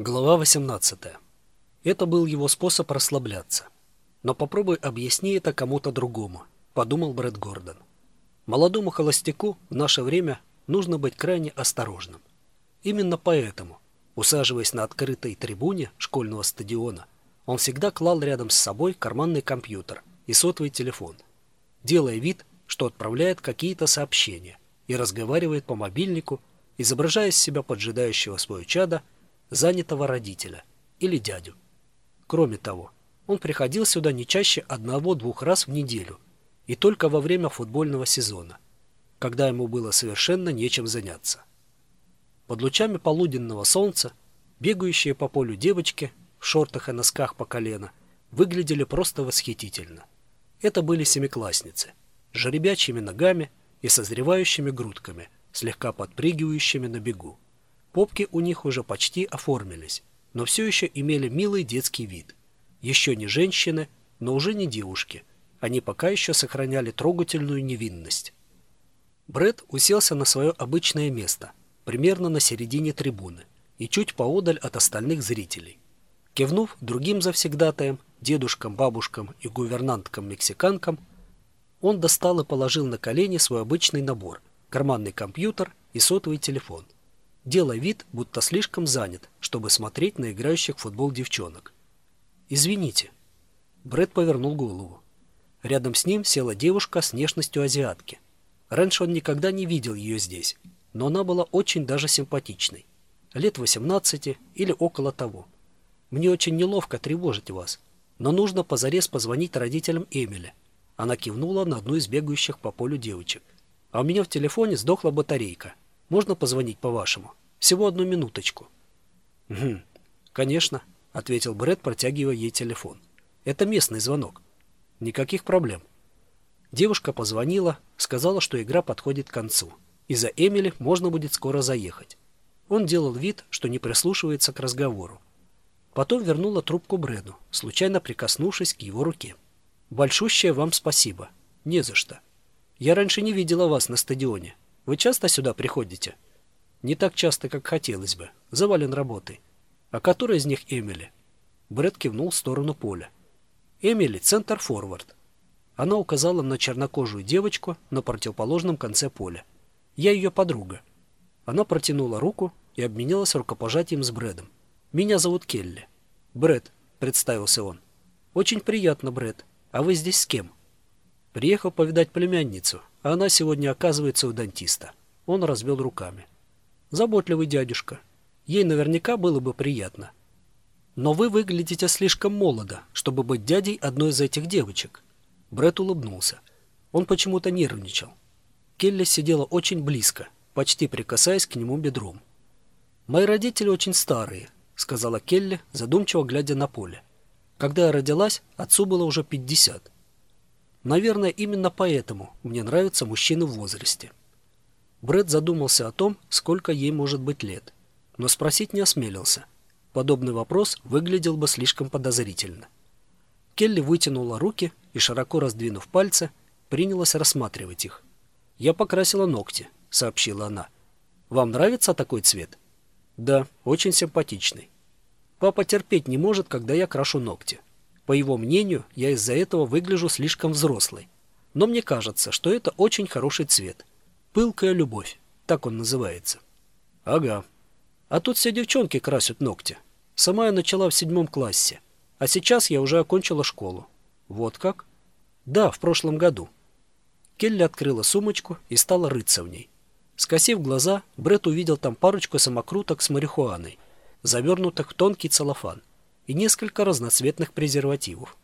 Глава 18. Это был его способ расслабляться. Но попробуй объясни это кому-то другому, подумал Брэд Гордон. Молодому холостяку в наше время нужно быть крайне осторожным. Именно поэтому, усаживаясь на открытой трибуне школьного стадиона, он всегда клал рядом с собой карманный компьютер и сотовый телефон, делая вид, что отправляет какие-то сообщения и разговаривает по мобильнику, изображая из себя поджидающего свое чадо занятого родителя или дядю. Кроме того, он приходил сюда не чаще одного-двух раз в неделю и только во время футбольного сезона, когда ему было совершенно нечем заняться. Под лучами полуденного солнца бегающие по полю девочки в шортах и носках по колено выглядели просто восхитительно. Это были семиклассницы, с жеребячими ногами и созревающими грудками, слегка подпрыгивающими на бегу. Попки у них уже почти оформились, но все еще имели милый детский вид. Еще не женщины, но уже не девушки. Они пока еще сохраняли трогательную невинность. Бред уселся на свое обычное место, примерно на середине трибуны, и чуть поодаль от остальных зрителей. Кивнув другим завсегдатаям, дедушкам, бабушкам и гувернанткам-мексиканкам, он достал и положил на колени свой обычный набор – карманный компьютер и сотовый телефон – делая вид, будто слишком занят, чтобы смотреть на играющих в футбол девчонок. «Извините». Брэд повернул голову. Рядом с ним села девушка с внешностью азиатки. Раньше он никогда не видел ее здесь, но она была очень даже симпатичной. Лет 18 или около того. Мне очень неловко тревожить вас, но нужно позарез позвонить родителям Эмили. Она кивнула на одну из бегающих по полю девочек. А у меня в телефоне сдохла батарейка. Можно позвонить по-вашему? Всего одну минуточку. «Угу, конечно», — ответил Брэд, протягивая ей телефон. «Это местный звонок. Никаких проблем». Девушка позвонила, сказала, что игра подходит к концу, и за Эмили можно будет скоро заехать. Он делал вид, что не прислушивается к разговору. Потом вернула трубку Брэду, случайно прикоснувшись к его руке. «Большущее вам спасибо. Не за что. Я раньше не видела вас на стадионе. Вы часто сюда приходите?» «Не так часто, как хотелось бы. Завален работой. А который из них Эмили?» Брэд кивнул в сторону поля. «Эмили — центр-форвард». Она указала на чернокожую девочку на противоположном конце поля. «Я ее подруга». Она протянула руку и обменялась рукопожатием с Брэдом. «Меня зовут Келли». «Брэд», — представился он. «Очень приятно, Брэд. А вы здесь с кем?» «Приехал повидать племянницу а она сегодня оказывается у дантиста. Он развел руками. Заботливый дядюшка. Ей наверняка было бы приятно. Но вы выглядите слишком молодо, чтобы быть дядей одной из этих девочек. Бред улыбнулся. Он почему-то нервничал. Келли сидела очень близко, почти прикасаясь к нему бедром. «Мои родители очень старые», — сказала Келли, задумчиво глядя на поле. «Когда я родилась, отцу было уже пятьдесят. Наверное, именно поэтому мне нравятся мужчины в возрасте. Брэд задумался о том, сколько ей может быть лет, но спросить не осмелился. Подобный вопрос выглядел бы слишком подозрительно. Келли вытянула руки и, широко раздвинув пальцы, принялась рассматривать их. «Я покрасила ногти», — сообщила она. «Вам нравится такой цвет?» «Да, очень симпатичный. Папа терпеть не может, когда я крашу ногти. По его мнению, я из-за этого выгляжу слишком взрослой. Но мне кажется, что это очень хороший цвет. Пылкая любовь, так он называется. Ага. А тут все девчонки красят ногти. Сама я начала в седьмом классе. А сейчас я уже окончила школу. Вот как? Да, в прошлом году. Келли открыла сумочку и стала рыться в ней. Скосив глаза, Бред увидел там парочку самокруток с марихуаной, завернутых в тонкий целлофан и несколько разноцветных презервативов.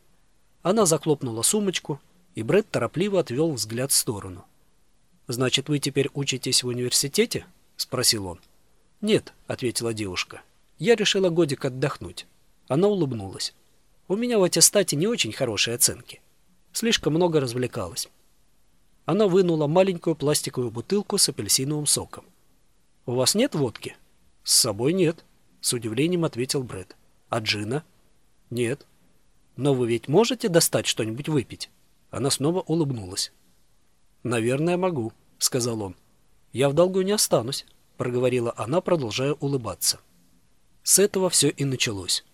Она захлопнула сумочку, и Брэд торопливо отвел взгляд в сторону. «Значит, вы теперь учитесь в университете?» — спросил он. «Нет», — ответила девушка. «Я решила годик отдохнуть». Она улыбнулась. «У меня в аттестате не очень хорошие оценки. Слишком много развлекалась». Она вынула маленькую пластиковую бутылку с апельсиновым соком. «У вас нет водки?» «С собой нет», — с удивлением ответил Брэд. А Джина? Нет. Но вы ведь можете достать что-нибудь выпить? Она снова улыбнулась. Наверное, могу, сказал он. Я в долгу не останусь, проговорила она, продолжая улыбаться. С этого все и началось.